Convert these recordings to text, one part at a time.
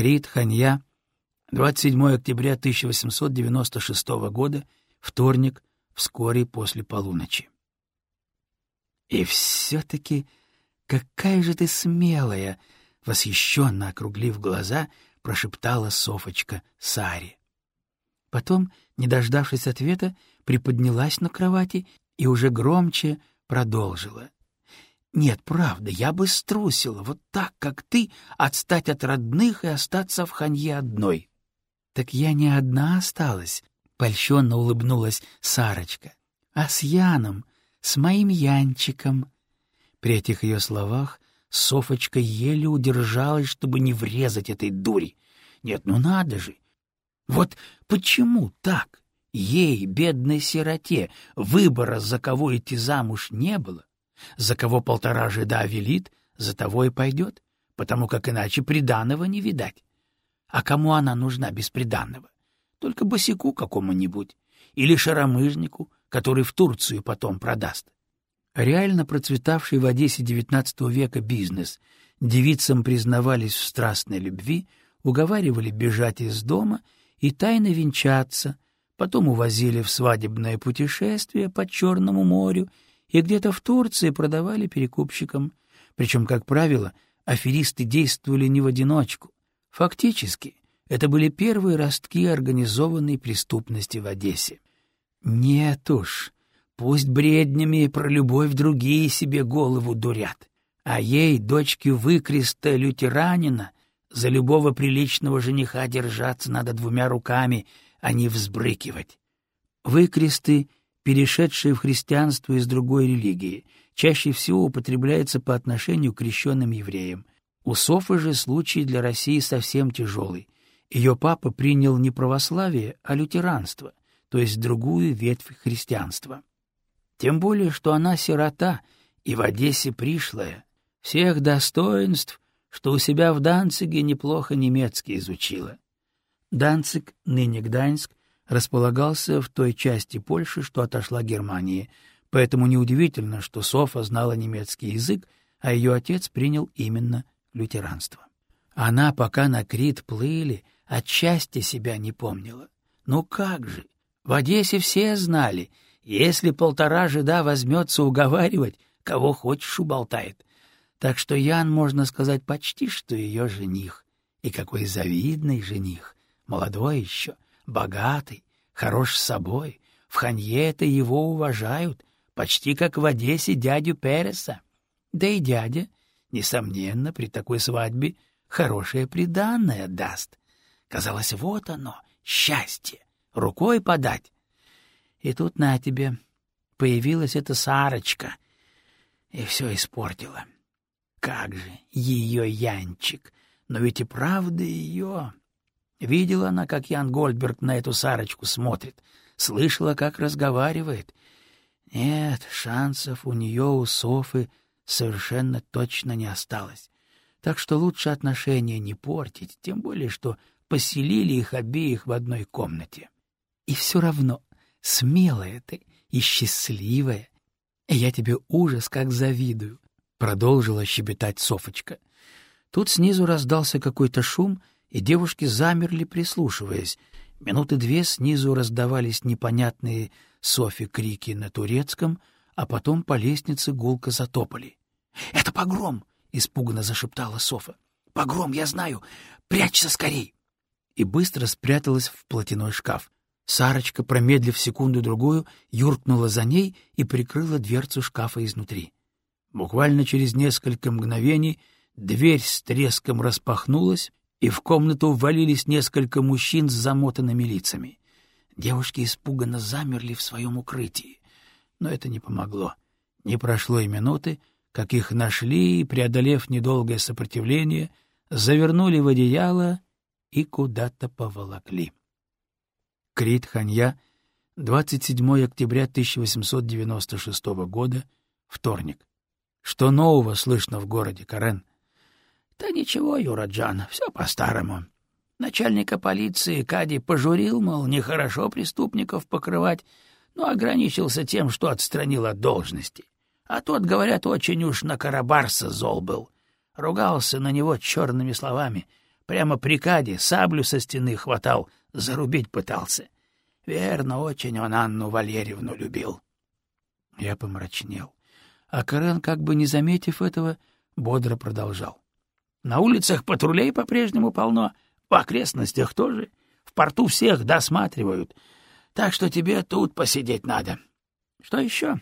Крит, Ханья, 27 октября 1896 года, вторник, вскоре после полуночи. «И все-таки какая же ты смелая!» — восхищенно округлив глаза, прошептала Софочка Саре. Потом, не дождавшись ответа, приподнялась на кровати и уже громче продолжила. «Нет, правда, я бы струсила, вот так, как ты, отстать от родных и остаться в ханье одной». «Так я не одна осталась», — польщенно улыбнулась Сарочка, «а с Яном, с моим Янчиком». При этих ее словах Софочка еле удержалась, чтобы не врезать этой дури. Нет, ну надо же! Вот почему так? Ей, бедной сироте, выбора, за кого идти замуж, не было. За кого полтора жида велит, за того и пойдет, потому как иначе приданого не видать. А кому она нужна без приданного? Только босику какому-нибудь или шаромыжнику, который в Турцию потом продаст. Реально процветавший в Одессе XIX века бизнес. Девицам признавались в страстной любви, уговаривали бежать из дома и тайно венчаться, потом увозили в свадебное путешествие по Черному морю и где-то в Турции продавали перекупщикам. Причем, как правило, аферисты действовали не в одиночку. Фактически, это были первые ростки организованной преступности в Одессе. Нет уж, пусть бреднями про любовь другие себе голову дурят, а ей, дочке выкреста лютеранина, за любого приличного жениха держаться надо двумя руками, а не взбрыкивать. Выкресты перешедшие в христианство из другой религии, чаще всего употребляется по отношению к крещенным евреям. У Софы же случай для России совсем тяжелый. Ее папа принял не православие, а лютеранство, то есть другую ветвь христианства. Тем более, что она сирота и в Одессе пришлая. Всех достоинств, что у себя в Данциге неплохо немецкий изучила. Данциг, ныне Гданьск, располагался в той части Польши, что отошла Германии, поэтому неудивительно, что Софа знала немецкий язык, а ее отец принял именно лютеранство. Она, пока на Крит плыли, от счастья себя не помнила. Ну как же! В Одессе все знали, если полтора жида возьмется уговаривать, кого хочешь уболтает. Так что Ян, можно сказать, почти что ее жених. И какой завидный жених! Молодой еще — богатый, хорош с собой. В Ханье-то его уважают, почти как в Одессе дядю Переса. Да и дядя, несомненно, при такой свадьбе хорошее приданное даст. Казалось, вот оно, счастье, рукой подать. И тут на тебе появилась эта Сарочка, и все испортила. Как же ее Янчик, но ведь и правда ее... Видела она, как Ян Гольдберг на эту Сарочку смотрит, слышала, как разговаривает. Нет, шансов у нее, у Софы, совершенно точно не осталось. Так что лучше отношения не портить, тем более, что поселили их обеих в одной комнате. И все равно, смелая ты и счастливая. Я тебе ужас как завидую, — продолжила щебетать Софочка. Тут снизу раздался какой-то шум — и девушки замерли, прислушиваясь. Минуты две снизу раздавались непонятные Софи крики на турецком, а потом по лестнице гулко затопали. — Это погром! — испуганно зашептала Софа. — Погром, я знаю! Прячься скорей! И быстро спряталась в платяной шкаф. Сарочка, промедлив секунду-другую, юркнула за ней и прикрыла дверцу шкафа изнутри. Буквально через несколько мгновений дверь с треском распахнулась, и в комнату ввалились несколько мужчин с замотанными лицами. Девушки испуганно замерли в своем укрытии. Но это не помогло. Не прошло и минуты, как их нашли и, преодолев недолгое сопротивление, завернули в одеяло и куда-то поволокли. Крит Ханья, 27 октября 1896 года, вторник. Что нового слышно в городе, Карен? — Да ничего, Юраджан, все по-старому. Начальника полиции Кади пожурил, мол, нехорошо преступников покрывать, но ограничился тем, что отстранил от должности. А тот, говорят, очень уж на Карабарса зол был. Ругался на него черными словами, Прямо при Каде саблю со стены хватал, зарубить пытался. Верно, очень он Анну Валерьевну любил. Я помрачнел. А Карен, как бы не заметив этого, бодро продолжал. На улицах патрулей по-прежнему полно, в окрестностях тоже. В порту всех досматривают. Так что тебе тут посидеть надо. Что еще?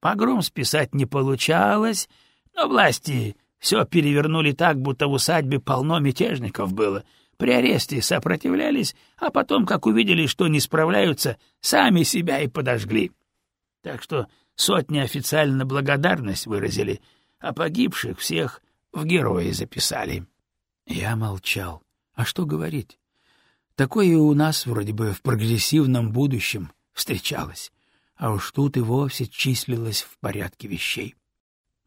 Погром списать не получалось, но власти все перевернули так, будто в усадьбе полно мятежников было. При аресте сопротивлялись, а потом, как увидели, что не справляются, сами себя и подожгли. Так что сотни официально благодарность выразили, а погибших всех в герои записали. Я молчал. А что говорить? Такое у нас вроде бы в прогрессивном будущем встречалось, а уж тут и вовсе числилось в порядке вещей.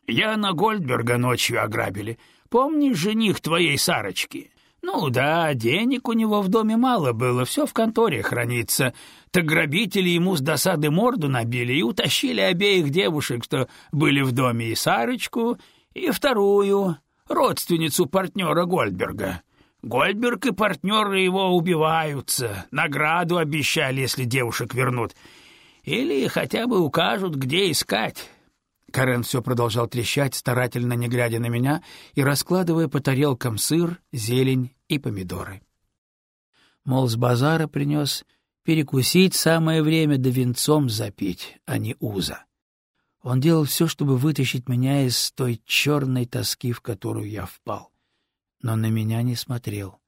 Яна Гольдберга ночью ограбили. Помнишь жених твоей Сарочки? Ну да, денег у него в доме мало было, все в конторе хранится. Так грабители ему с досады морду набили и утащили обеих девушек, что были в доме, и Сарочку, и вторую, родственницу партнера Гольдберга. Гольдберг и партнеры его убиваются, награду обещали, если девушек вернут. Или хотя бы укажут, где искать. Карен все продолжал трещать, старательно не глядя на меня и раскладывая по тарелкам сыр, зелень и помидоры. Мол, с базара принес перекусить самое время да венцом запить, а не уза. Он делал все, чтобы вытащить меня из той черной тоски, в которую я впал. Но на меня не смотрел.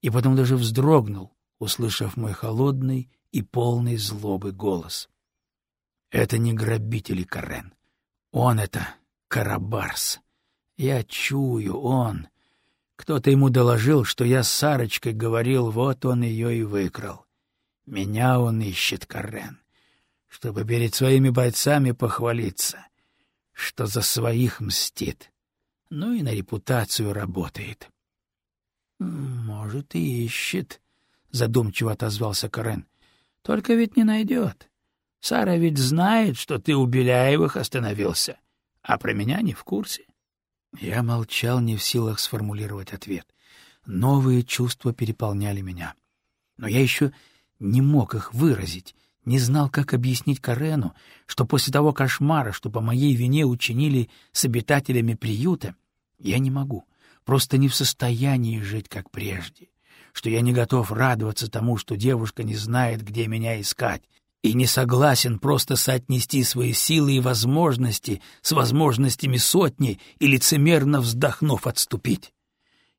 И потом даже вздрогнул, услышав мой холодный и полный злобы голос. Это не грабители, Карен. Он это Карабарс. Я чую, он. Кто-то ему доложил, что я с Сарочкой говорил, вот он ее и выкрал. Меня он ищет, Карен, чтобы перед своими бойцами похвалиться, что за своих мстит. Ну и на репутацию работает. — Может, и ищет, — задумчиво отозвался Карен. — Только ведь не найдет. Сара ведь знает, что ты у Беляевых остановился, а про меня не в курсе. Я молчал, не в силах сформулировать ответ. Новые чувства переполняли меня. Но я еще не мог их выразить, не знал, как объяснить Карену, что после того кошмара, что по моей вине учинили с обитателями приюта, я не могу, просто не в состоянии жить, как прежде, что я не готов радоваться тому, что девушка не знает, где меня искать, и не согласен просто соотнести свои силы и возможности с возможностями сотни и лицемерно вздохнув отступить.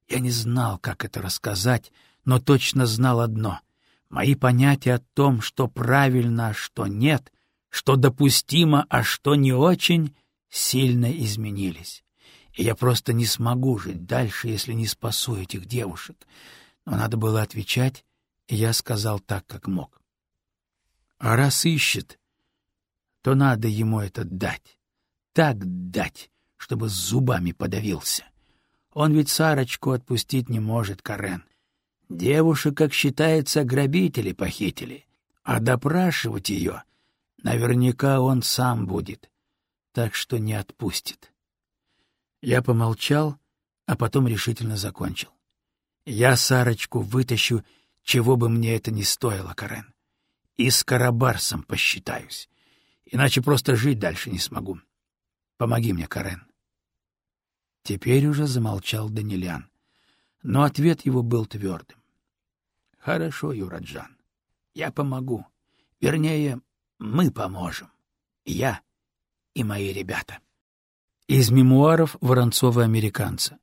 Я не знал, как это рассказать, но точно знал одно — мои понятия о том, что правильно, а что нет, что допустимо, а что не очень, сильно изменились. И я просто не смогу жить дальше, если не спасу этих девушек. Но надо было отвечать, и я сказал так, как мог. А раз ищет, то надо ему это дать. Так дать, чтобы зубами подавился. Он ведь Сарочку отпустить не может, Карен. Девушек, как считается, грабители похитили, а допрашивать ее наверняка он сам будет, так что не отпустит. Я помолчал, а потом решительно закончил. Я Сарочку вытащу, чего бы мне это ни стоило, Карен и с Карабарсом посчитаюсь. Иначе просто жить дальше не смогу. Помоги мне, Карен. Теперь уже замолчал Данилян, но ответ его был твердым. — Хорошо, Юраджан, я помогу. Вернее, мы поможем. Я и мои ребята. Из мемуаров Воронцова-американца.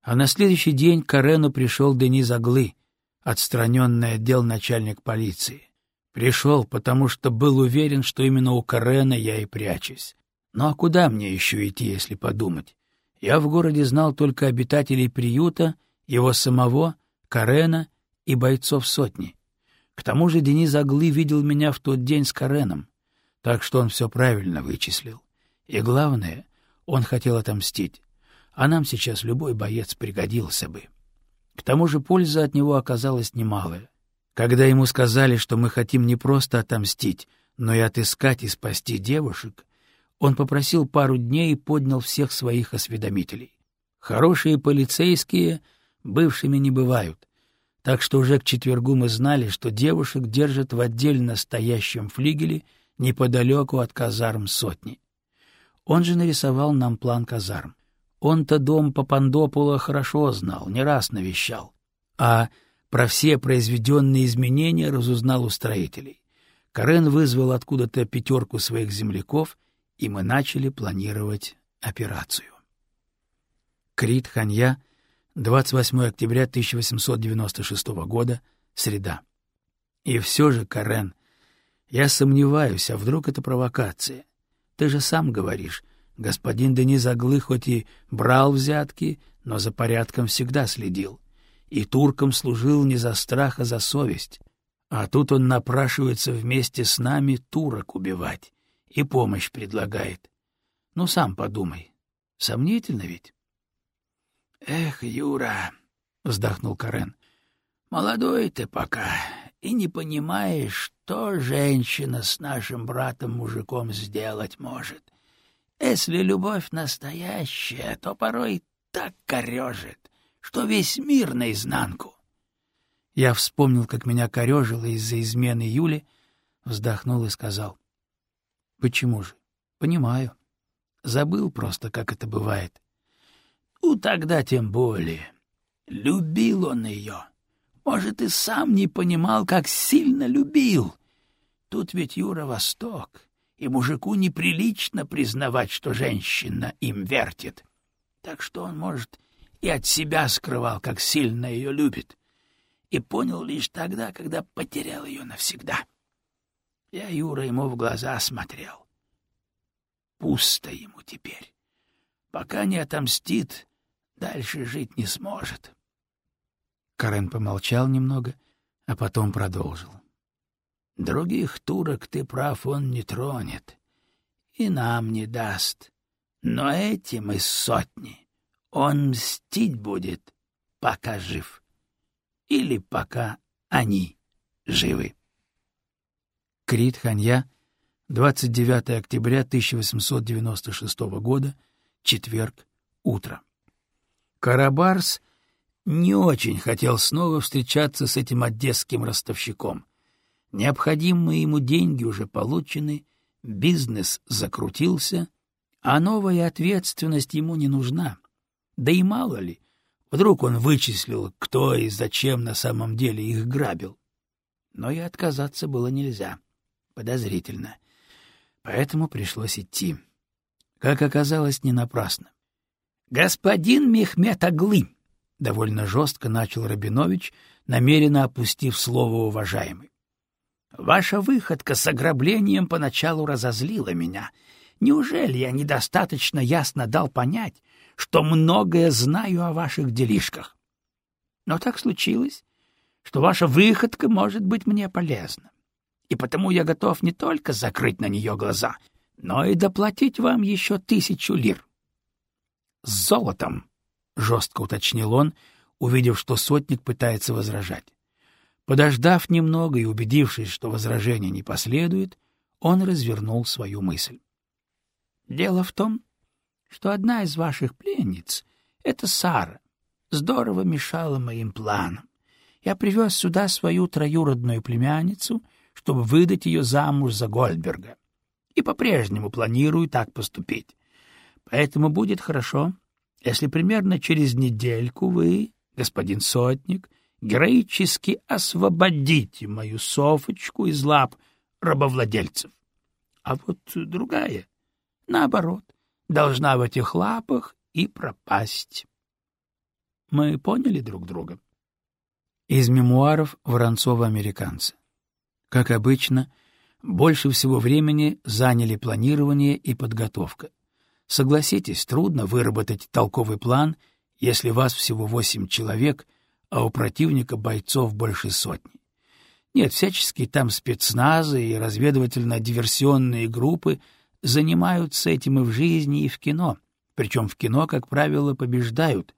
А на следующий день к Карену пришел Денис Аглы, отстраненный отдел начальник полиции. Пришел, потому что был уверен, что именно у Карена я и прячусь. Ну а куда мне еще идти, если подумать? Я в городе знал только обитателей приюта, его самого, Карена и бойцов сотни. К тому же Денис Аглы видел меня в тот день с Кареном, так что он все правильно вычислил. И главное, он хотел отомстить, а нам сейчас любой боец пригодился бы. К тому же польза от него оказалась немалая. Когда ему сказали, что мы хотим не просто отомстить, но и отыскать и спасти девушек, он попросил пару дней и поднял всех своих осведомителей. Хорошие полицейские бывшими не бывают. Так что уже к четвергу мы знали, что девушек держат в отдельно стоящем флигеле неподалеку от казарм сотни. Он же нарисовал нам план казарм. Он-то дом Папандопула хорошо знал, не раз навещал. А про все произведенные изменения разузнал у строителей. Карен вызвал откуда-то пятерку своих земляков, и мы начали планировать операцию. Крит Ханья, 28 октября 1896 года, среда. И все же, Карен, я сомневаюсь, а вдруг это провокация? Ты же сам говоришь, господин Денис Аглы хоть и брал взятки, но за порядком всегда следил. И туркам служил не за страх, а за совесть. А тут он напрашивается вместе с нами турок убивать и помощь предлагает. Ну, сам подумай. Сомнительно ведь? — Эх, Юра, — вздохнул Карен, — молодой ты пока и не понимаешь, что женщина с нашим братом-мужиком сделать может. Если любовь настоящая, то порой так корежит, что весь мир наизнанку. Я вспомнил, как меня корежило из-за измены Юли, вздохнул и сказал. — Почему же? — Понимаю. Забыл просто, как это бывает. Ну, тогда тем более. Любил он ее. Может, и сам не понимал, как сильно любил. Тут ведь Юра Восток, и мужику неприлично признавать, что женщина им вертит. Так что он, может, и от себя скрывал, как сильно ее любит. И понял лишь тогда, когда потерял ее навсегда. Я Юра ему в глаза смотрел. Пусто ему теперь. Пока не отомстит, дальше жить не сможет. Карен помолчал немного, а потом продолжил. Других турок, ты прав, он не тронет. И нам не даст. Но этим из сотни он мстить будет, пока жив. Или пока они живы. Крит Ханья, 29 октября 1896 года, четверг, утро. Карабарс не очень хотел снова встречаться с этим одесским ростовщиком. Необходимые ему деньги уже получены, бизнес закрутился, а новая ответственность ему не нужна. Да и мало ли, вдруг он вычислил, кто и зачем на самом деле их грабил. Но и отказаться было нельзя. Подозрительно. Поэтому пришлось идти. Как оказалось, не напрасно. «Господин Мехмед Аглы!» — довольно жестко начал Рабинович, намеренно опустив слово «уважаемый». «Ваша выходка с ограблением поначалу разозлила меня. Неужели я недостаточно ясно дал понять, что многое знаю о ваших делишках? Но так случилось, что ваша выходка может быть мне полезна, и потому я готов не только закрыть на нее глаза, но и доплатить вам еще тысячу лир с золотом, — жестко уточнил он, увидев, что сотник пытается возражать. Подождав немного и убедившись, что возражения не последует, он развернул свою мысль. — Дело в том, что одна из ваших пленниц, это Сара, здорово мешала моим планам. Я привез сюда свою троюродную племянницу, чтобы выдать ее замуж за Гольдберга, и по-прежнему планирую так поступить. Поэтому будет хорошо, если примерно через недельку вы, господин Сотник, героически освободите мою Софочку из лап рабовладельцев. А вот другая, наоборот, должна в этих лапах и пропасть. Мы поняли друг друга? Из мемуаров Воронцова-американца. Как обычно, больше всего времени заняли планирование и подготовка. Согласитесь, трудно выработать толковый план, если вас всего восемь человек, а у противника бойцов больше сотни. Нет, всяческие там спецназы и разведывательно-диверсионные группы занимаются этим и в жизни, и в кино. Причем в кино, как правило, побеждают.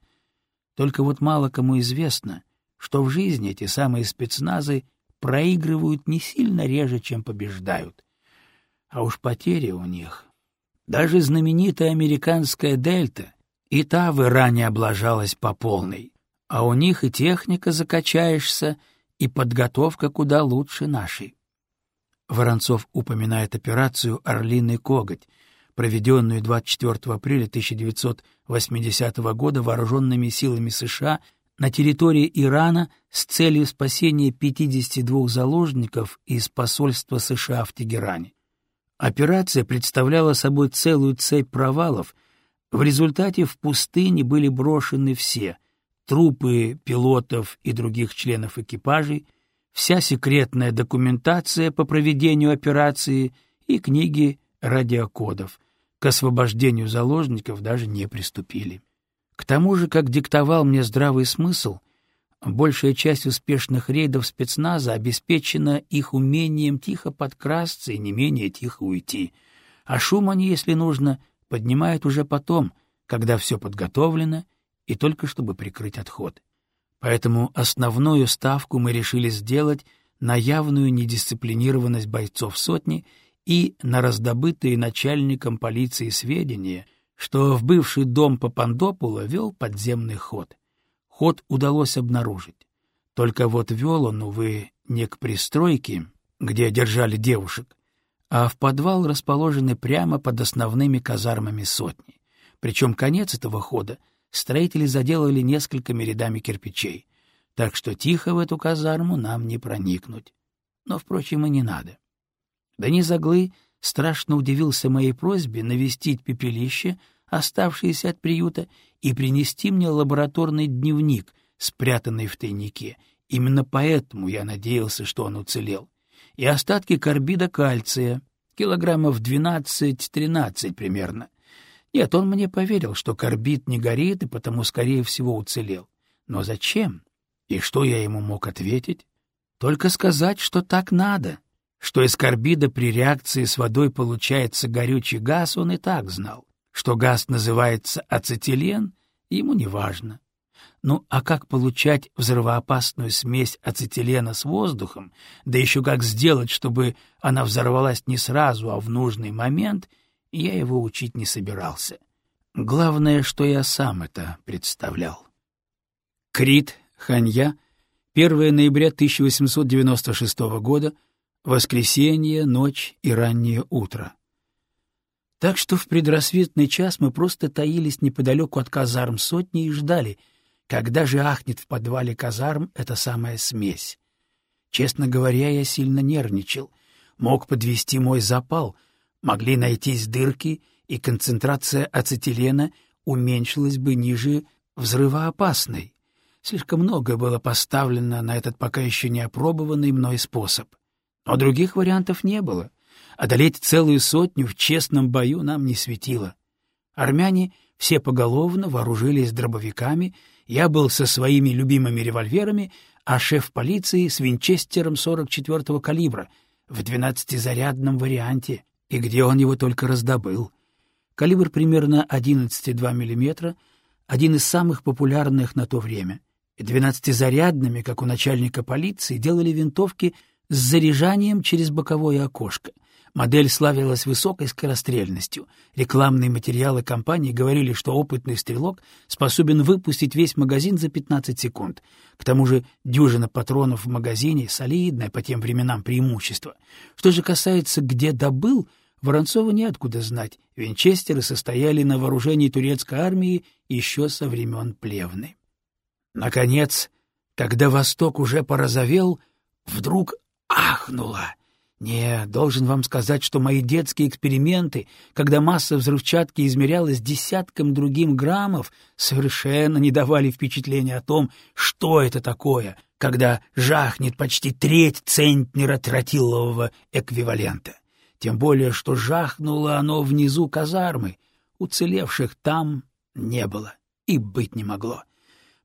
Только вот мало кому известно, что в жизни эти самые спецназы проигрывают не сильно реже, чем побеждают. А уж потери у них даже знаменитая американская «Дельта» и та в Иране облажалась по полной. а у них и техника закачаешься, и подготовка куда лучше нашей. Воронцов упоминает операцию «Орлиный коготь», проведенную 24 апреля 1980 года вооруженными силами США на территории Ирана с целью спасения 52 заложников из посольства США в Тегеране. Операция представляла собой целую цепь провалов, в результате в пустыне были брошены все — трупы пилотов и других членов экипажей, вся секретная документация по проведению операции и книги радиокодов. К освобождению заложников даже не приступили. К тому же, как диктовал мне здравый смысл, большая часть успешных рейдов спецназа обеспечена их умением тихо подкрасться и не менее тихо уйти, а шум они, если нужно, поднимают уже потом, когда все подготовлено и только чтобы прикрыть отход. Поэтому основную ставку мы решили сделать на явную недисциплинированность бойцов сотни и на раздобытые начальником полиции сведения, что в бывший дом Папандопула вел подземный ход. Ход удалось обнаружить. Только вот вел он, увы, не к пристройке, где держали девушек, а в подвал, расположенный прямо под основными казармами сотни. Причем конец этого хода строители заделали несколькими рядами кирпичей, так что тихо в эту казарму нам не проникнуть. Но, впрочем, и не надо. Денис Аглы страшно удивился моей просьбе навестить пепелище, оставшееся от приюта, и принести мне лабораторный дневник, спрятанный в тайнике. Именно поэтому я надеялся, что он уцелел. И остатки карбида кальция, килограммов 12-13 примерно. Нет, он мне поверил, что карбид не горит и потому, скорее всего, уцелел. Но зачем? И что я ему мог ответить? Только сказать, что так надо. Что из карбида при реакции с водой получается горючий газ, он и так знал. Что газ называется ацетилен, ему не важно. Ну а как получать взрывоопасную смесь ацетилена с воздухом, да еще как сделать, чтобы она взорвалась не сразу, а в нужный момент — я его учить не собирался. Главное, что я сам это представлял. Крит, Ханья, 1 ноября 1896 года, воскресенье, ночь и раннее утро. Так что в предрассветный час мы просто таились неподалеку от казарм сотни и ждали, когда же ахнет в подвале казарм эта самая смесь. Честно говоря, я сильно нервничал. Мог подвести мой запал — могли найтись дырки, и концентрация ацетилена уменьшилась бы ниже взрывоопасной. Слишком много было поставлено на этот пока еще не опробованный мной способ. Но других вариантов не было. Одолеть целую сотню в честном бою нам не светило. Армяне все поголовно вооружились дробовиками, я был со своими любимыми револьверами, а шеф полиции с винчестером 44-го калибра в 12-зарядном варианте и где он его только раздобыл. Калибр примерно 11,2 мм, один из самых популярных на то время. Двенадцатизарядными, как у начальника полиции, делали винтовки с заряжанием через боковое окошко. Модель славилась высокой скорострельностью. Рекламные материалы компании говорили, что опытный стрелок способен выпустить весь магазин за 15 секунд. К тому же дюжина патронов в магазине — солидное по тем временам преимущество. Что же касается «где добыл», Воронцову неоткуда знать, винчестеры состояли на вооружении турецкой армии еще со времен Плевны. Наконец, когда Восток уже порозовел, вдруг ахнуло. Не, должен вам сказать, что мои детские эксперименты, когда масса взрывчатки измерялась десятком другим граммов, совершенно не давали впечатления о том, что это такое, когда жахнет почти треть центнера тротилового эквивалента тем более что жахнуло оно внизу казармы, уцелевших там не было и быть не могло.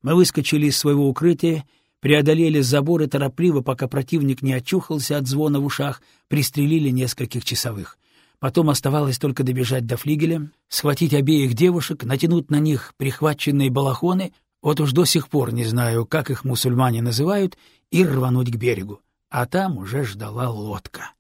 Мы выскочили из своего укрытия, преодолели забор и торопливо, пока противник не очухался от звона в ушах, пристрелили нескольких часовых. Потом оставалось только добежать до флигеля, схватить обеих девушек, натянуть на них прихваченные балахоны, вот уж до сих пор не знаю, как их мусульмане называют, и рвануть к берегу. А там уже ждала лодка.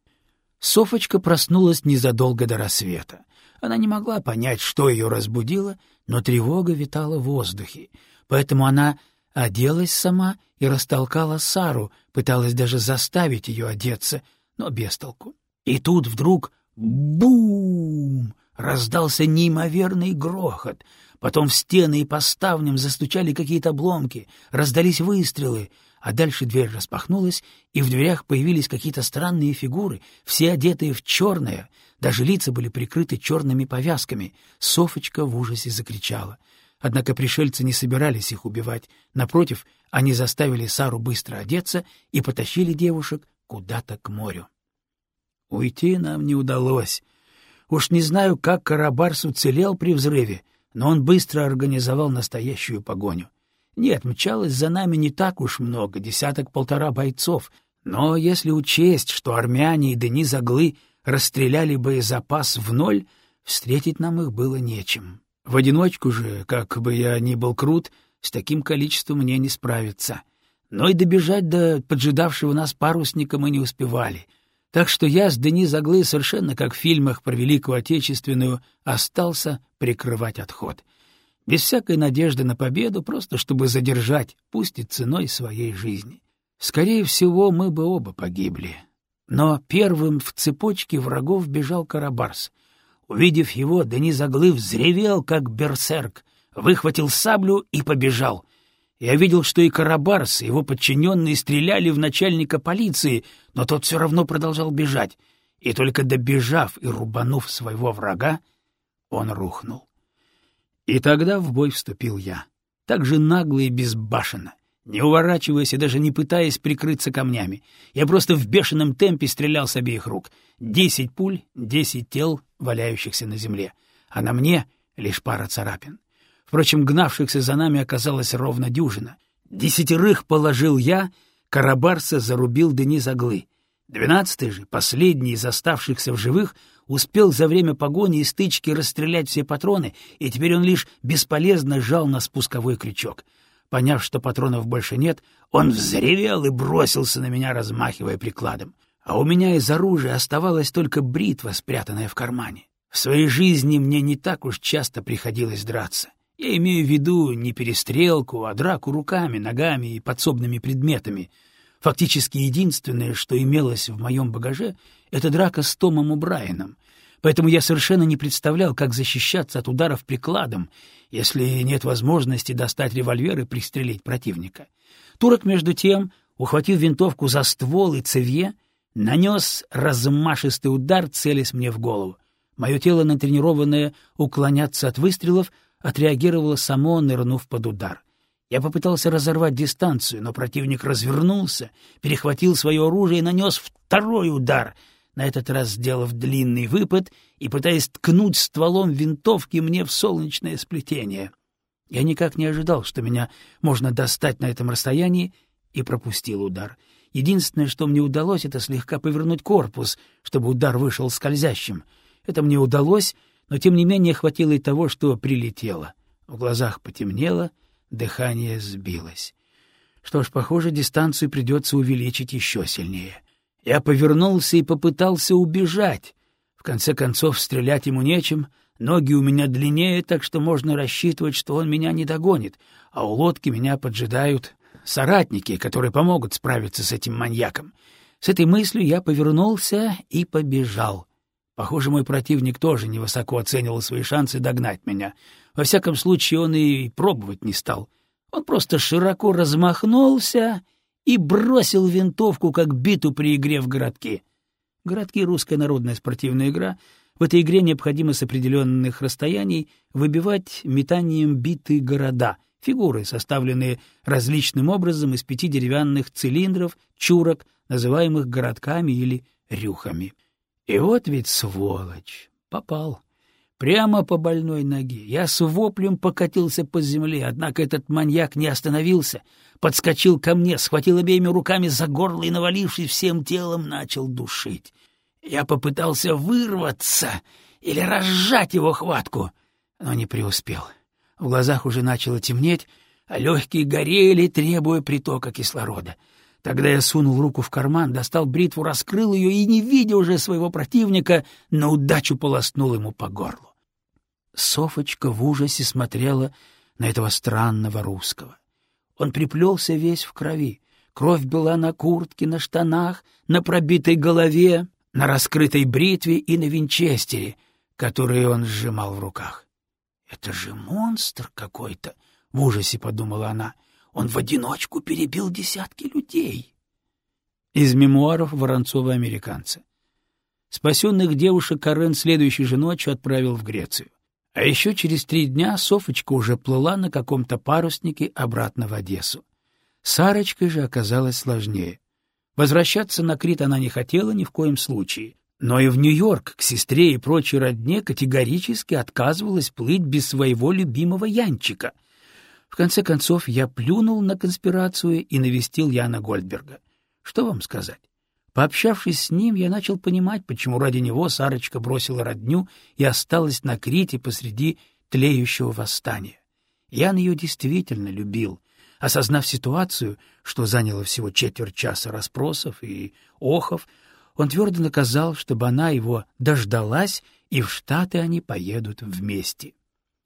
Софочка проснулась незадолго до рассвета. Она не могла понять, что ее разбудило, но тревога витала в воздухе, поэтому она оделась сама и растолкала Сару, пыталась даже заставить ее одеться, но без толку. И тут вдруг бум! Раздался неимоверный грохот. Потом в стены и по ставням застучали какие-то обломки, раздались выстрелы, а дальше дверь распахнулась, и в дверях появились какие-то странные фигуры, все одетые в черное, даже лица были прикрыты черными повязками. Софочка в ужасе закричала. Однако пришельцы не собирались их убивать. Напротив, они заставили Сару быстро одеться и потащили девушек куда-то к морю. Уйти нам не удалось. Уж не знаю, как Карабарс уцелел при взрыве, но он быстро организовал настоящую погоню. Нет, мчалось за нами не так уж много, десяток-полтора бойцов, но если учесть, что армяне и Денис Аглы расстреляли боезапас в ноль, встретить нам их было нечем. В одиночку же, как бы я ни был крут, с таким количеством мне не справиться. Но и добежать до поджидавшего нас парусника мы не успевали. Так что я с Дени Заглы совершенно как в фильмах про Великую Отечественную остался прикрывать отход. Без всякой надежды на победу, просто чтобы задержать, пусть и ценой своей жизни. Скорее всего, мы бы оба погибли. Но первым в цепочке врагов бежал Карабарс. Увидев его, Денис Аглы взревел, как берсерк, выхватил саблю и побежал. Я видел, что и Карабарс, и его подчиненные стреляли в начальника полиции, но тот все равно продолжал бежать. И только добежав и рубанув своего врага, он рухнул. И тогда в бой вступил я, так же нагло и безбашенно — не уворачиваясь и даже не пытаясь прикрыться камнями. Я просто в бешеном темпе стрелял с обеих рук. Десять пуль, десять тел, валяющихся на земле. А на мне лишь пара царапин. Впрочем, гнавшихся за нами оказалось ровно дюжина. Десятерых положил я, Карабарса зарубил Денис Аглы. Двенадцатый же, последний из оставшихся в живых, успел за время погони и стычки расстрелять все патроны, и теперь он лишь бесполезно жал на спусковой крючок — Поняв, что патронов больше нет, он взревел и бросился на меня, размахивая прикладом. А у меня из оружия оставалась только бритва, спрятанная в кармане. В своей жизни мне не так уж часто приходилось драться. Я имею в виду не перестрелку, а драку руками, ногами и подсобными предметами. Фактически единственное, что имелось в моем багаже, — это драка с Томом Убрайеном, поэтому я совершенно не представлял, как защищаться от ударов прикладом, если нет возможности достать револьвер и пристрелить противника. Турок, между тем, ухватив винтовку за ствол и цевье, нанес размашистый удар, целясь мне в голову. Мое тело, натренированное уклоняться от выстрелов, отреагировало само, нырнув под удар. Я попытался разорвать дистанцию, но противник развернулся, перехватил свое оружие и нанес второй удар — на этот раз сделав длинный выпад и пытаясь ткнуть стволом винтовки мне в солнечное сплетение. Я никак не ожидал, что меня можно достать на этом расстоянии, и пропустил удар. Единственное, что мне удалось, это слегка повернуть корпус, чтобы удар вышел скользящим. Это мне удалось, но тем не менее хватило и того, что прилетело. В глазах потемнело, дыхание сбилось. Что ж, похоже, дистанцию придется увеличить еще сильнее. Я повернулся и попытался убежать. В конце концов, стрелять ему нечем, ноги у меня длиннее, так что можно рассчитывать, что он меня не догонит, а у лодки меня поджидают соратники, которые помогут справиться с этим маньяком. С этой мыслью я повернулся и побежал. Похоже, мой противник тоже невысоко оценивал свои шансы догнать меня. Во всяком случае, он и пробовать не стал. Он просто широко размахнулся и бросил винтовку, как биту при игре в городки. Городки — русская народная спортивная игра. В этой игре необходимо с определенных расстояний выбивать метанием биты города, фигуры, составленные различным образом из пяти деревянных цилиндров, чурок, называемых городками или рюхами. И вот ведь сволочь! Попал. Прямо по больной ноге. Я с воплем покатился по земле, однако этот маньяк не остановился, подскочил ко мне, схватил обеими руками за горло и, навалившись всем телом, начал душить. Я попытался вырваться или разжать его хватку, но не преуспел. В глазах уже начало темнеть, а легкие горели, требуя притока кислорода. Тогда я сунул руку в карман, достал бритву, раскрыл ее и, не видя уже своего противника, на удачу полоснул ему по горлу. Софочка в ужасе смотрела на этого странного русского. Он приплелся весь в крови. Кровь была на куртке, на штанах, на пробитой голове, на раскрытой бритве и на винчестере, которые он сжимал в руках. «Это же монстр какой-то!» — в ужасе подумала она. «Он в одиночку перебил десятки людей!» Из мемуаров Воронцова-американца. Спасенных девушек Карен следующей же ночью отправил в Грецию. А еще через три дня Софочка уже плыла на каком-то паруснике обратно в Одессу. Сарочкой же оказалось сложнее. Возвращаться на Крит она не хотела ни в коем случае, но и в Нью-Йорк к сестре и прочей родне категорически отказывалась плыть без своего любимого Янчика. В конце концов, я плюнул на конспирацию и навестил Яна Гольдберга. Что вам сказать? Пообщавшись с ним, я начал понимать, почему ради него Сарочка бросила родню и осталась на Крите посреди тлеющего восстания. Ян ее действительно любил. Осознав ситуацию, что заняло всего четверть часа расспросов и охов, он твердо наказал, чтобы она его дождалась, и в Штаты они поедут вместе.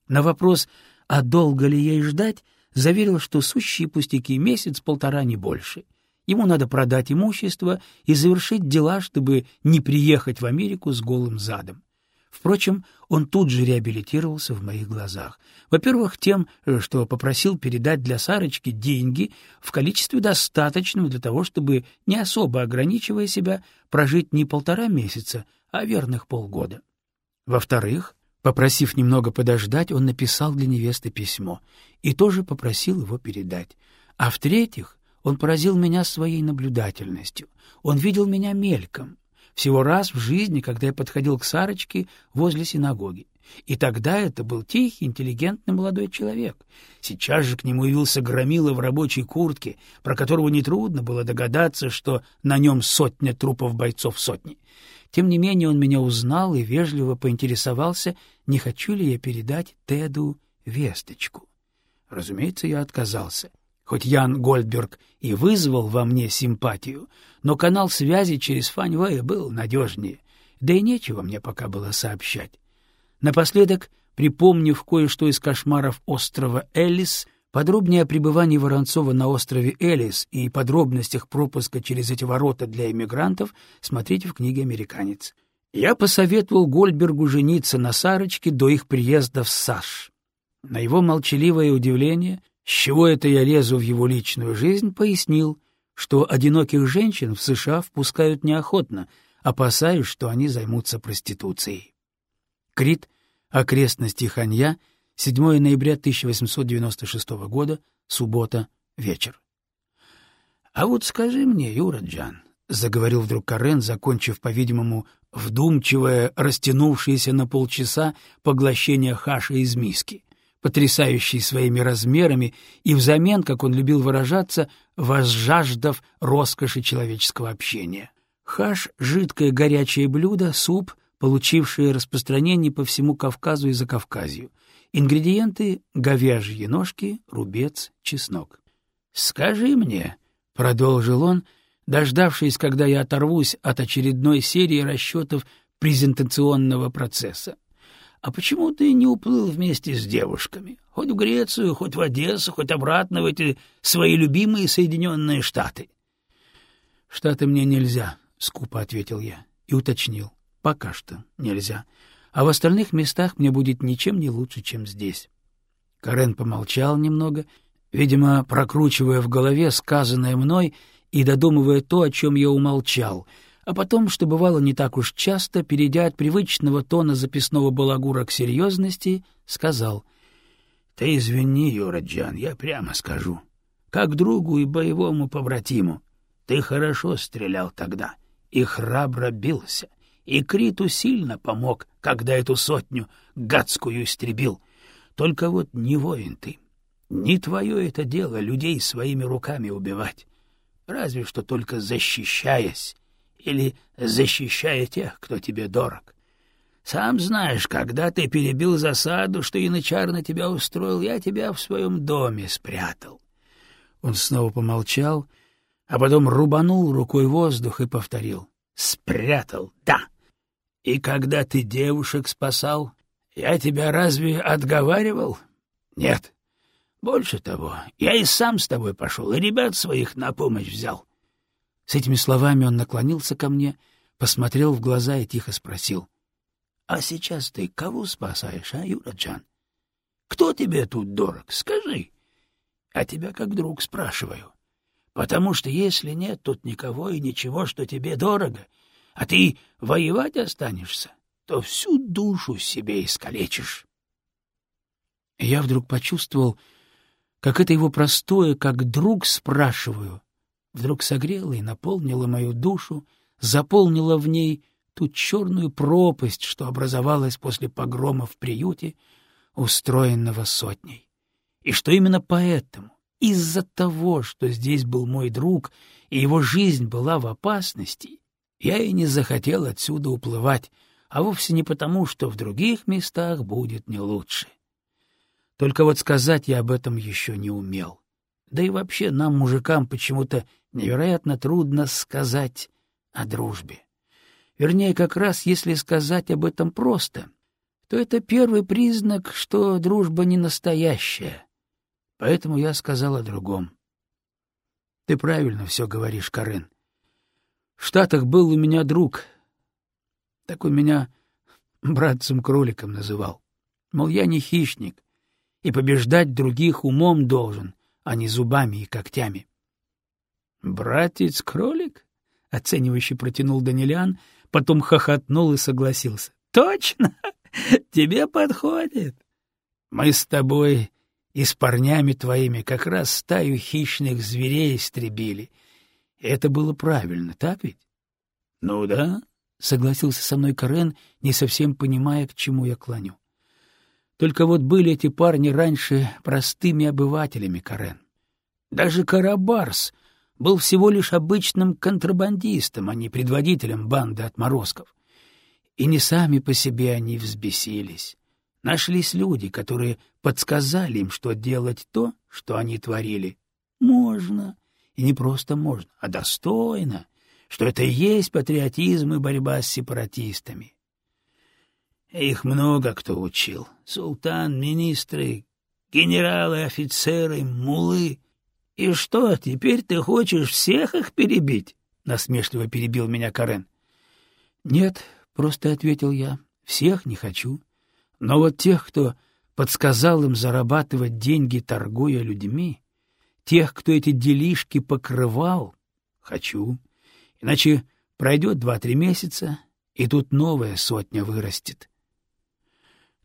На вопрос, а долго ли ей ждать, заверил, что сущие пустяки месяц-полтора не больше — Ему надо продать имущество и завершить дела, чтобы не приехать в Америку с голым задом. Впрочем, он тут же реабилитировался в моих глазах. Во-первых, тем, что попросил передать для Сарочки деньги в количестве достаточном для того, чтобы, не особо ограничивая себя, прожить не полтора месяца, а верных полгода. Во-вторых, попросив немного подождать, он написал для невесты письмо и тоже попросил его передать. А в-третьих, он поразил меня своей наблюдательностью. Он видел меня мельком, всего раз в жизни, когда я подходил к Сарочке возле синагоги. И тогда это был тихий, интеллигентный молодой человек. Сейчас же к нему явился громила в рабочей куртке, про которого нетрудно было догадаться, что на нем сотня трупов бойцов сотни. Тем не менее он меня узнал и вежливо поинтересовался, не хочу ли я передать Теду весточку. Разумеется, я отказался. Хоть Ян Гольдберг и вызвал во мне симпатию, но канал связи через Фаньвэя был надежнее, да и нечего мне пока было сообщать. Напоследок, припомнив кое-что из кошмаров острова Элис, подробнее о пребывании Воронцова на острове Элис и подробностях пропуска через эти ворота для эмигрантов, смотрите в книге «Американец». Я посоветовал Гольдбергу жениться на Сарочке до их приезда в САШ. На его молчаливое удивление с чего это я лезу в его личную жизнь, пояснил, что одиноких женщин в США впускают неохотно, опасаясь, что они займутся проституцией. Крит, окрестности Ханья, 7 ноября 1896 года, суббота, вечер. — А вот скажи мне, Юраджан, — заговорил вдруг Карен, закончив, по-видимому, вдумчивое, растянувшееся на полчаса поглощение хаша из миски потрясающий своими размерами и взамен, как он любил выражаться, возжаждав роскоши человеческого общения. Хаш — жидкое горячее блюдо, суп, получившее распространение по всему Кавказу и Закавказью. Ингредиенты — говяжьи ножки, рубец, чеснок. — Скажи мне, — продолжил он, дождавшись, когда я оторвусь от очередной серии расчетов презентационного процесса. А почему ты не уплыл вместе с девушками? Хоть в Грецию, хоть в Одессу, хоть обратно в эти свои любимые Соединенные Штаты. — Штаты мне нельзя, — скупо ответил я и уточнил. — Пока что нельзя. А в остальных местах мне будет ничем не лучше, чем здесь. Карен помолчал немного, видимо, прокручивая в голове сказанное мной и додумывая то, о чем я умолчал — а потом, что бывало не так уж часто, перейдя от привычного тона записного балагура к серьезности, сказал, — Ты извини, Юраджан, я прямо скажу. Как другу и боевому побратиму. Ты хорошо стрелял тогда и храбро бился, и Криту сильно помог, когда эту сотню гадскую истребил. Только вот не воин ты. Не твое это дело людей своими руками убивать. Разве что только защищаясь или защищая тех, кто тебе дорог. Сам знаешь, когда ты перебил засаду, что янычар на тебя устроил, я тебя в своем доме спрятал. Он снова помолчал, а потом рубанул рукой воздух и повторил. — Спрятал, да. И когда ты девушек спасал, я тебя разве отговаривал? Нет. Больше того, я и сам с тобой пошел, и ребят своих на помощь взял. С этими словами он наклонился ко мне, посмотрел в глаза и тихо спросил. — А сейчас ты кого спасаешь, а, Юраджан? Кто тебе тут дорог? Скажи. А тебя как друг спрашиваю. Потому что если нет тут никого и ничего, что тебе дорого, а ты воевать останешься, то всю душу себе искалечишь. Я вдруг почувствовал, как это его простое, как друг спрашиваю, вдруг согрело и наполнило мою душу, заполнило в ней ту черную пропасть, что образовалась после погрома в приюте, устроенного сотней. И что именно поэтому, из-за того, что здесь был мой друг, и его жизнь была в опасности, я и не захотел отсюда уплывать, а вовсе не потому, что в других местах будет не лучше. Только вот сказать я об этом еще не умел. Да и вообще нам, мужикам, почему-то невероятно трудно сказать о дружбе. Вернее, как раз если сказать об этом просто, то это первый признак, что дружба не настоящая. Поэтому я сказал о другом. Ты правильно все говоришь, Карен. В Штатах был у меня друг. Так он меня братцем-кроликом называл. Мол, я не хищник, и побеждать других умом должен, а не зубами и когтями. — Братец-кролик? — оценивающе протянул Данилян, потом хохотнул и согласился. — Точно! Тебе подходит. Мы с тобой и с парнями твоими как раз стаю хищных зверей истребили. это было правильно, так ведь? — Ну да, — согласился со мной Карен, не совсем понимая, к чему я клоню. Только вот были эти парни раньше простыми обывателями, Карен. Даже Карабарс был всего лишь обычным контрабандистом, а не предводителем банды отморозков. И не сами по себе они взбесились. Нашлись люди, которые подсказали им, что делать то, что они творили, можно. И не просто можно, а достойно, что это и есть патриотизм и борьба с сепаратистами. Их много кто учил. Султан, министры, генералы, офицеры, мулы. И что, теперь ты хочешь всех их перебить? — насмешливо перебил меня Карен. — Нет, — просто ответил я, — всех не хочу. Но вот тех, кто подсказал им зарабатывать деньги, торгуя людьми, тех, кто эти делишки покрывал, хочу. Иначе пройдет два-три месяца, и тут новая сотня вырастет.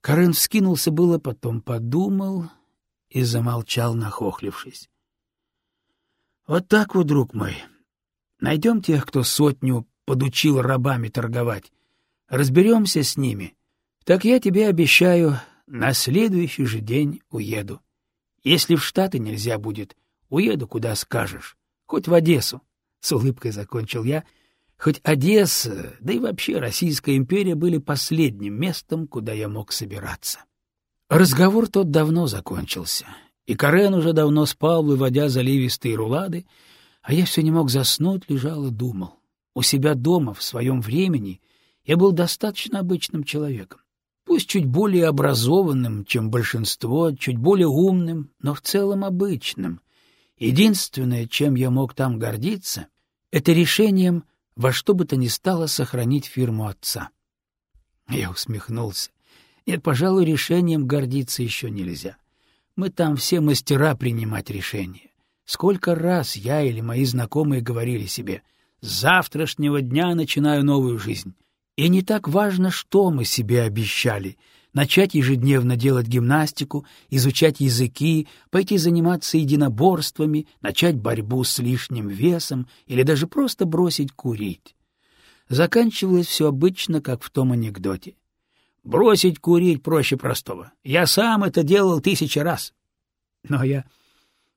Карен вскинулся было, потом подумал и замолчал, нахохлившись. — Вот так вот, друг мой. Найдем тех, кто сотню подучил рабами торговать, разберемся с ними. Так я тебе обещаю, на следующий же день уеду. Если в Штаты нельзя будет, уеду, куда скажешь, хоть в Одессу. С улыбкой закончил я, хоть Одесса, да и вообще Российская империя были последним местом, куда я мог собираться. Разговор тот давно закончился, и Карен уже давно спал, выводя заливистые рулады, а я все не мог заснуть, лежал и думал. У себя дома, в своем времени, я был достаточно обычным человеком. Пусть чуть более образованным, чем большинство, чуть более умным, но в целом обычным. Единственное, чем я мог там гордиться, это решением во что бы то ни стало сохранить фирму отца. Я усмехнулся. Нет, пожалуй, решением гордиться еще нельзя. Мы там все мастера принимать решения. Сколько раз я или мои знакомые говорили себе «С завтрашнего дня начинаю новую жизнь». И не так важно, что мы себе обещали — начать ежедневно делать гимнастику, изучать языки, пойти заниматься единоборствами, начать борьбу с лишним весом или даже просто бросить курить. Заканчивалось все обычно, как в том анекдоте. «Бросить курить проще простого. Я сам это делал тысячи раз». Но я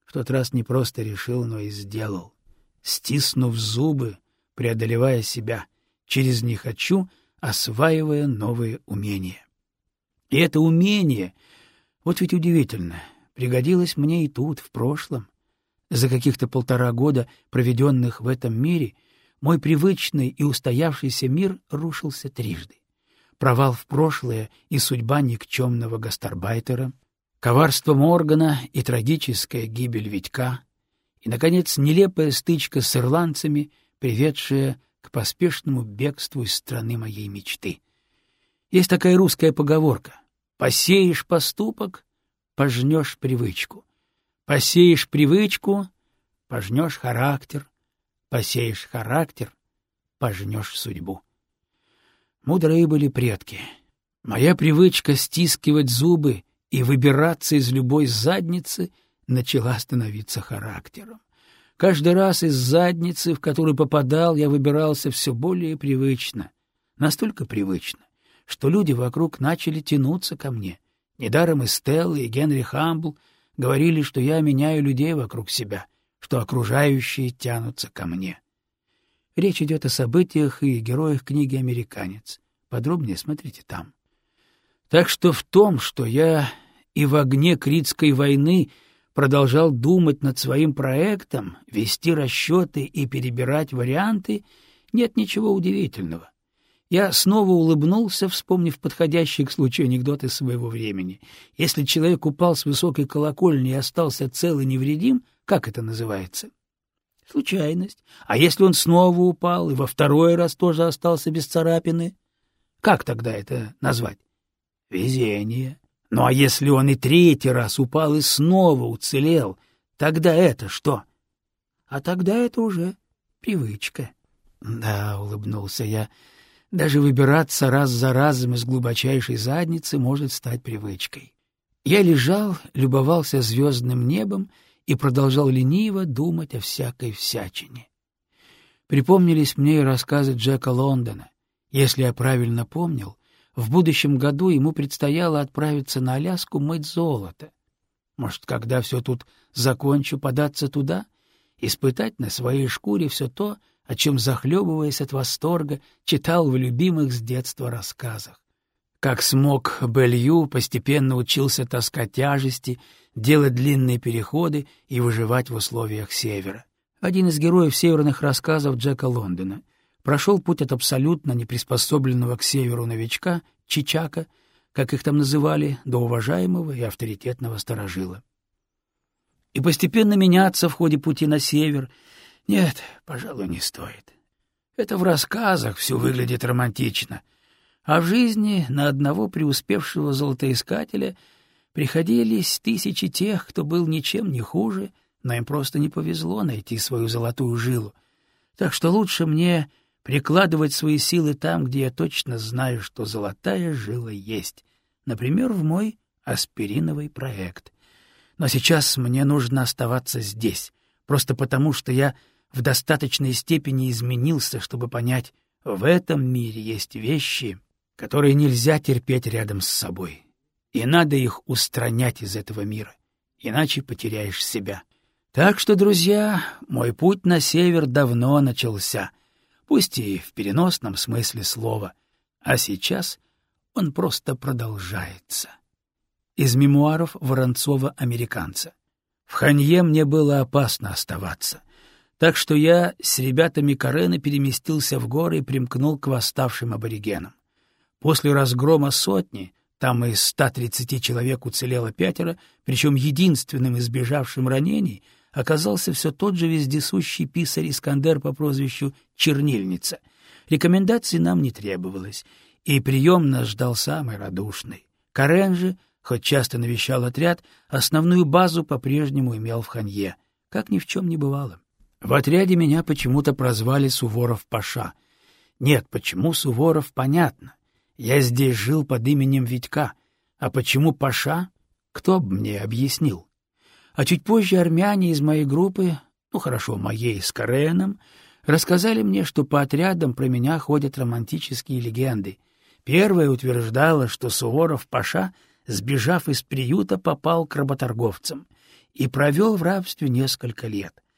в тот раз не просто решил, но и сделал. Стиснув зубы, преодолевая себя — через «не хочу», осваивая новые умения. И это умение, вот ведь удивительно, пригодилось мне и тут, в прошлом. За каких-то полтора года, проведенных в этом мире, мой привычный и устоявшийся мир рушился трижды. Провал в прошлое и судьба никчемного гастарбайтера, коварство Моргана и трагическая гибель Витька, и, наконец, нелепая стычка с ирландцами, приведшая к поспешному бегству из страны моей мечты. Есть такая русская поговорка «Посеешь поступок, пожнешь привычку. Посеешь привычку, пожнешь характер. Посеешь характер, пожнешь судьбу». Мудрые были предки. Моя привычка стискивать зубы и выбираться из любой задницы начала становиться характером. Каждый раз из задницы, в которую попадал, я выбирался все более привычно. Настолько привычно, что люди вокруг начали тянуться ко мне. Недаром и Стелла, и Генри Хамбл говорили, что я меняю людей вокруг себя, что окружающие тянутся ко мне. Речь идет о событиях и героях книги «Американец». Подробнее смотрите там. Так что в том, что я и в огне Критской войны продолжал думать над своим проектом, вести расчеты и перебирать варианты, нет ничего удивительного. Я снова улыбнулся, вспомнив подходящие к случаю анекдоты своего времени. Если человек упал с высокой колокольни и остался цел и невредим, как это называется? Случайность. А если он снова упал и во второй раз тоже остался без царапины? Как тогда это назвать? Везение. Ну а если он и третий раз упал и снова уцелел, тогда это что? А тогда это уже привычка. Да, улыбнулся я. Даже выбираться раз за разом из глубочайшей задницы может стать привычкой. Я лежал, любовался звездным небом и продолжал лениво думать о всякой всячине. Припомнились мне и рассказы Джека Лондона. Если я правильно помнил, в будущем году ему предстояло отправиться на Аляску мыть золото. Может, когда все тут закончу, податься туда, испытать на своей шкуре все то, о чем, захлебываясь от восторга, читал в любимых с детства рассказах. Как смог Белью постепенно учился таскать тяжести, делать длинные переходы и выживать в условиях севера. Один из героев северных рассказов Джека Лондона прошел путь от абсолютно неприспособленного к северу новичка, Чичака, как их там называли, до уважаемого и авторитетного сторожила. И постепенно меняться в ходе пути на север — нет, пожалуй, не стоит. Это в рассказах все выглядит романтично, а в жизни на одного преуспевшего золотоискателя приходились тысячи тех, кто был ничем не хуже, но им просто не повезло найти свою золотую жилу. Так что лучше мне прикладывать свои силы там, где я точно знаю, что золотая жила есть, например, в мой аспириновый проект. Но сейчас мне нужно оставаться здесь, просто потому что я в достаточной степени изменился, чтобы понять, в этом мире есть вещи, которые нельзя терпеть рядом с собой, и надо их устранять из этого мира, иначе потеряешь себя. Так что, друзья, мой путь на север давно начался, пусть и в переносном смысле слова, а сейчас он просто продолжается. Из мемуаров Воронцова-американца. В Ханье мне было опасно оставаться. Так что я с ребятами Карена переместился в горы и примкнул к восставшим аборигенам. После разгрома сотни, там из 130 человек уцелело пятеро, причем единственным избежавшим ранений оказался все тот же вездесущий писарь Искандер по прозвищу Чернильница. Рекомендаций нам не требовалось, и прием нас ждал самый радушный. Карен же, хоть часто навещал отряд, основную базу по-прежнему имел в Ханье, как ни в чем не бывало. В отряде меня почему-то прозвали Суворов-Паша. Нет, почему Суворов, понятно. Я здесь жил под именем Витька. А почему Паша? Кто бы мне объяснил? А чуть позже армяне из моей группы, ну хорошо, моей с Кареном, рассказали мне, что по отрядам про меня ходят романтические легенды. Первая утверждала, что Суворов-Паша, сбежав из приюта, попал к работорговцам и провел в рабстве несколько лет —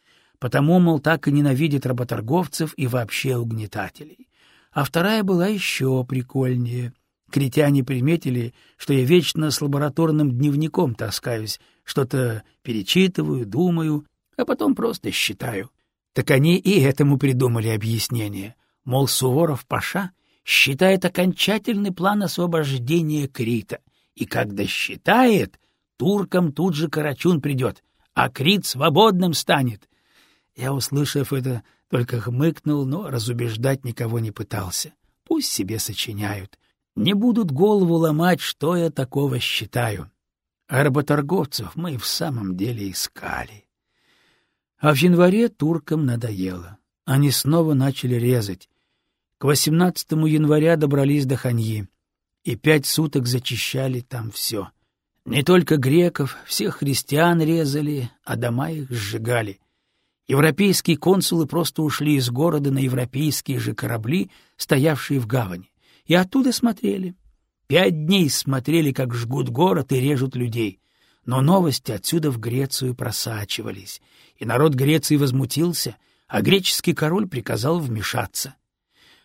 потому, мол, так и ненавидит работорговцев и вообще угнетателей. А вторая была еще прикольнее. Критяне приметили, что я вечно с лабораторным дневником таскаюсь, что-то перечитываю, думаю, а потом просто считаю. Так они и этому придумали объяснение. Мол, Суворов-Паша считает окончательный план освобождения Крита, и когда считает, туркам тут же Карачун придет, а Крит свободным станет. Я, услышав это, только хмыкнул, но разубеждать никого не пытался. Пусть себе сочиняют. Не будут голову ломать, что я такого считаю. А работорговцев мы в самом деле искали. А в январе туркам надоело. Они снова начали резать. К 18 января добрались до Ханьи, и пять суток зачищали там все. Не только греков, всех христиан резали, а дома их сжигали. Европейские консулы просто ушли из города на европейские же корабли, стоявшие в гавани и оттуда смотрели. Пять дней смотрели, как жгут город и режут людей. Но новости отсюда в Грецию просачивались, и народ Греции возмутился, а греческий король приказал вмешаться.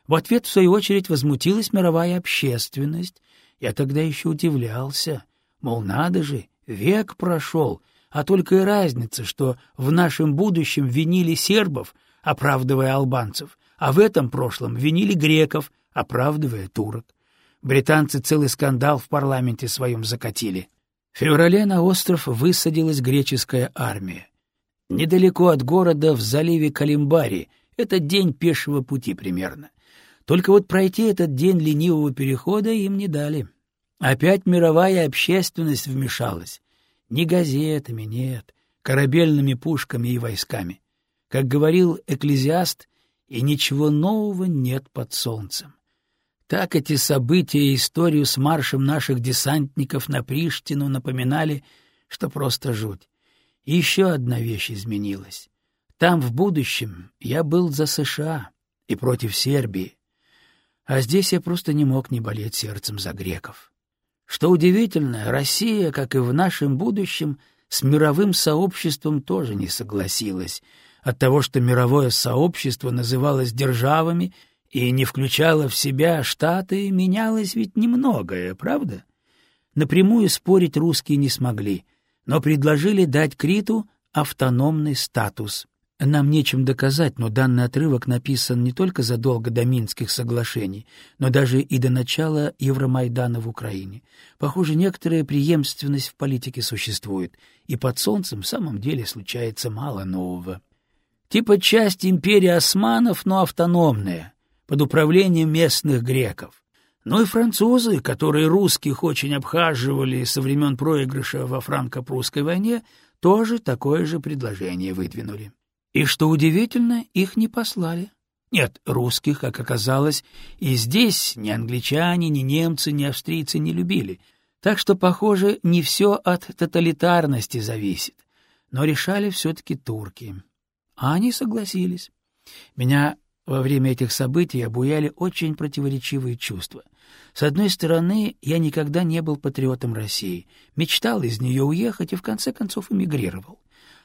В ответ, в свою очередь, возмутилась мировая общественность. Я тогда еще удивлялся, мол, надо же, век прошел, а только и разница, что в нашем будущем винили сербов, оправдывая албанцев, а в этом прошлом винили греков, оправдывая турок. Британцы целый скандал в парламенте своем закатили. В феврале на остров высадилась греческая армия. Недалеко от города, в заливе Калимбари, это день пешего пути примерно. Только вот пройти этот день ленивого перехода им не дали. Опять мировая общественность вмешалась. Не газетами, нет, корабельными пушками и войсками. Как говорил экклезиаст, и ничего нового нет под солнцем. Так эти события и историю с маршем наших десантников на Приштину напоминали, что просто жуть. И еще одна вещь изменилась. Там, в будущем, я был за США и против Сербии, а здесь я просто не мог не болеть сердцем за греков. Что удивительно, Россия, как и в нашем будущем, с мировым сообществом тоже не согласилась. От того, что мировое сообщество называлось державами и не включала в себя Штаты, менялось ведь немногое, правда? Напрямую спорить русские не смогли, но предложили дать Криту автономный статус. Нам нечем доказать, но данный отрывок написан не только задолго до Минских соглашений, но даже и до начала Евромайдана в Украине. Похоже, некоторая преемственность в политике существует, и под солнцем в самом деле случается мало нового. Типа часть империи османов, но автономная под управлением местных греков. Но и французы, которые русских очень обхаживали со времен проигрыша во франко-прусской войне, тоже такое же предложение выдвинули. И, что удивительно, их не послали. Нет, русских, как оказалось, и здесь ни англичане, ни немцы, ни австрийцы не любили. Так что, похоже, не все от тоталитарности зависит. Но решали все-таки турки. А они согласились. Меня во время этих событий обуяли очень противоречивые чувства. С одной стороны, я никогда не был патриотом России, мечтал из нее уехать и в конце концов эмигрировал.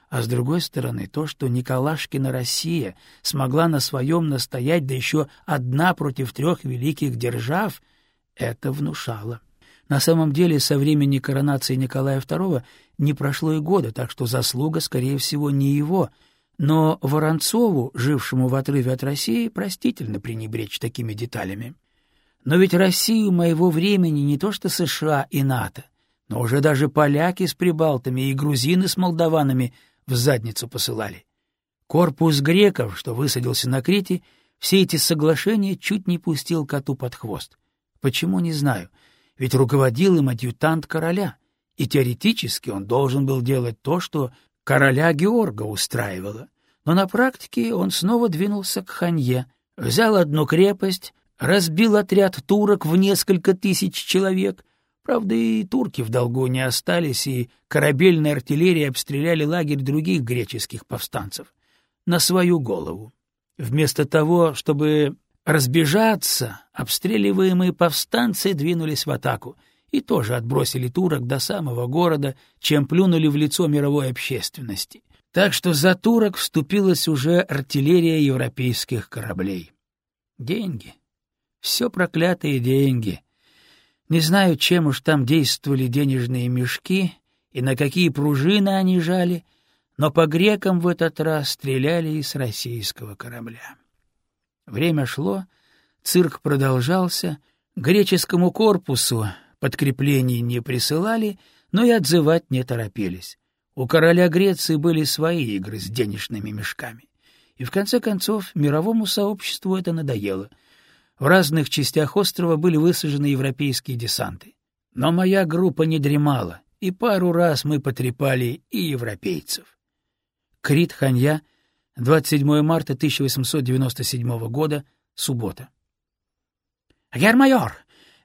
А с другой стороны, то, что Николашкина Россия смогла на своем настоять, да еще одна против трех великих держав, это внушало. На самом деле, со времени коронации Николая II не прошло и года, так что заслуга, скорее всего, не его — но Воронцову, жившему в отрыве от России, простительно пренебречь такими деталями. Но ведь Россию моего времени не то что США и НАТО, но уже даже поляки с прибалтами и грузины с молдаванами в задницу посылали. Корпус греков, что высадился на Крите, все эти соглашения чуть не пустил коту под хвост. Почему, не знаю, ведь руководил им адъютант короля, и теоретически он должен был делать то, что короля Георга устраивало. Но на практике он снова двинулся к Ханье, взял одну крепость, разбил отряд турок в несколько тысяч человек. Правда, и турки в долгу не остались, и корабельная артиллерия обстреляли лагерь других греческих повстанцев. На свою голову. Вместо того, чтобы разбежаться, обстреливаемые повстанцы двинулись в атаку — и тоже отбросили турок до самого города, чем плюнули в лицо мировой общественности. Так что за турок вступилась уже артиллерия европейских кораблей. Деньги. Все проклятые деньги. Не знаю, чем уж там действовали денежные мешки и на какие пружины они жали, но по грекам в этот раз стреляли из российского корабля. Время шло, цирк продолжался, греческому корпусу подкреплений не присылали, но и отзывать не торопились. У короля Греции были свои игры с денежными мешками. И в конце концов мировому сообществу это надоело. В разных частях острова были высажены европейские десанты. Но моя группа не дремала, и пару раз мы потрепали и европейцев. Крит Ханья, 27 марта 1897 года, суббота. «Гермайор!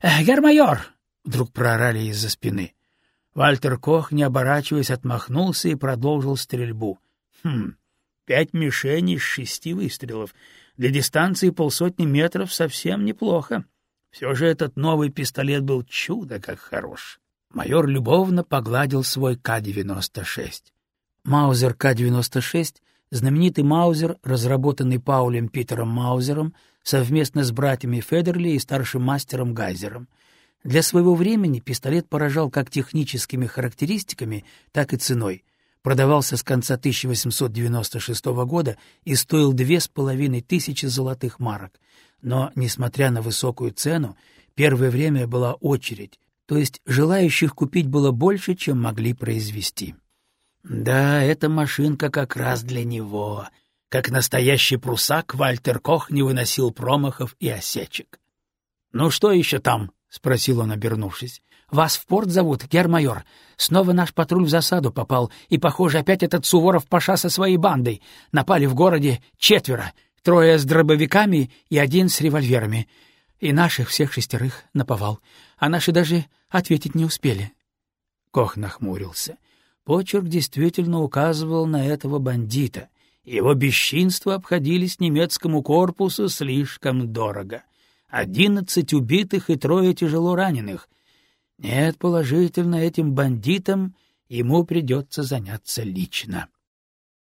Гермайор!» — вдруг проорали из-за спины. Вальтер Кох, не оборачиваясь, отмахнулся и продолжил стрельбу. Хм, пять мишеней с шести выстрелов. Для дистанции полсотни метров совсем неплохо. Все же этот новый пистолет был чудо как хорош. Майор любовно погладил свой К-96. Маузер К-96 — знаменитый Маузер, разработанный Паулем Питером Маузером совместно с братьями Федерли и старшим мастером Гайзером — для своего времени пистолет поражал как техническими характеристиками, так и ценой. Продавался с конца 1896 года и стоил две с половиной тысячи золотых марок. Но, несмотря на высокую цену, первое время была очередь, то есть желающих купить было больше, чем могли произвести. Да, эта машинка как раз для него. Как настоящий прусак, Вальтер Кох не выносил промахов и осечек. «Ну что еще там?» — спросил он, обернувшись. — Вас в порт зовут, гермайор. Снова наш патруль в засаду попал, и, похоже, опять этот Суворов-паша со своей бандой. Напали в городе четверо, трое с дробовиками и один с револьверами. И наших всех шестерых наповал, а наши даже ответить не успели. Кох нахмурился. Почерк действительно указывал на этого бандита. Его бесчинства обходились немецкому корпусу слишком дорого — одиннадцать убитых и трое тяжело раненых. Нет, положительно, этим бандитам ему придется заняться лично.